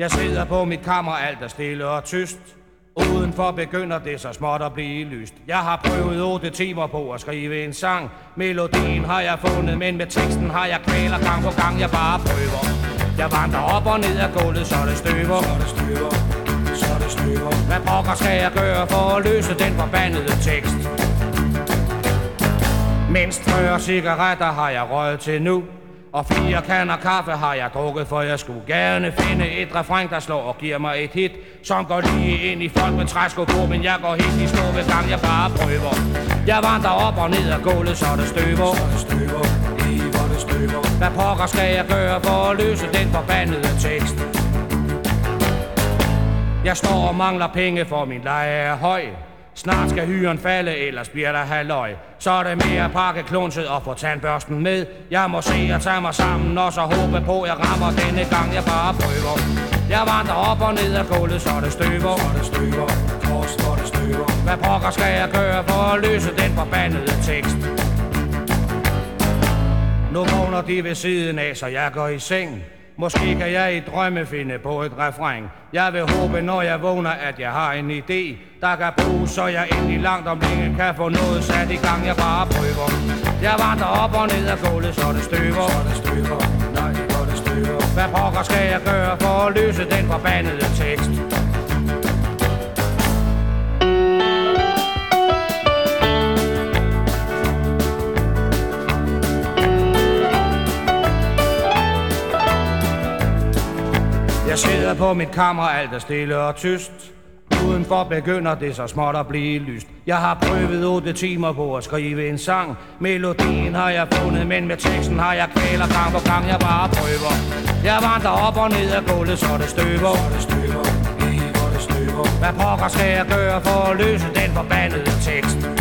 Jeg sidder på mit kammer, alt er stille og tyst. Udenfor begynder det så småt at blive lyst. Jeg har prøvet 8 timer på at skrive en sang. Melodien har jeg fundet, men med teksten har jeg kvæler gang på gang, jeg bare prøver. Jeg vandrer op og ned ad gulvet, så det støver. Så det støver, så det støver. Hvad pokker skal jeg gøre for at løse den forbandede tekst? Mindst 40 cigaretter har jeg røget til nu. Og fire kander kaffe har jeg drukket, for jeg skulle gerne finde et refræng, der slår og giver mig et hit, som går lige ind i folk med træsko på, men jeg går helt i stå ved gang, jeg bare prøver. Jeg vandrer op og ned ad gulvet, så det støver. Så det støver, i hvor det støver. Hvad pokker skal jeg gøre for at løse den forbandede tekst? Jeg står og mangler penge, for min leje er høj. Snart skal hyren falde, ellers bliver der halvøj. Så er det mere at pakke klunset og få tandbørsten med. Jeg må se at tage mig sammen og så håbe på, at jeg rammer denne gang, jeg bare prøver. Jeg vandrer op og ned af gulvet, så det støver. Så det støver, kors så det støver. Hvad pokker skal jeg gøre for at løse den forbandede tekst? Nu vågner de ved siden af, så jeg går i seng. Måske kan jeg i drømme finde på et refræng. Jeg vil håbe, når jeg vågner, at jeg har en idé, der kan bruges, så jeg endelig langt om længe kan få noget sat i gang, jeg bare prøver. Jeg vandrer op og ned ad gulvet, så det støver. Så det støver, nej hvor det støver. Hvad pokker skal jeg gøre for at løse den forbandede tekst? Jeg sidder på mit kammer, alt er stille og tyst. Udenfor begynder det så småt at blive lyst. Jeg har prøvet 8 timer på at skrive en sang. Melodien har jeg fundet, men med teksten har jeg kvæler gang på gang, jeg bare prøver. Jeg vandrer op og ned af gulvet, så det støver. Så det støver, i hvor det støver. Hvad pokker skal jeg gøre for at løse den forbandede tekst?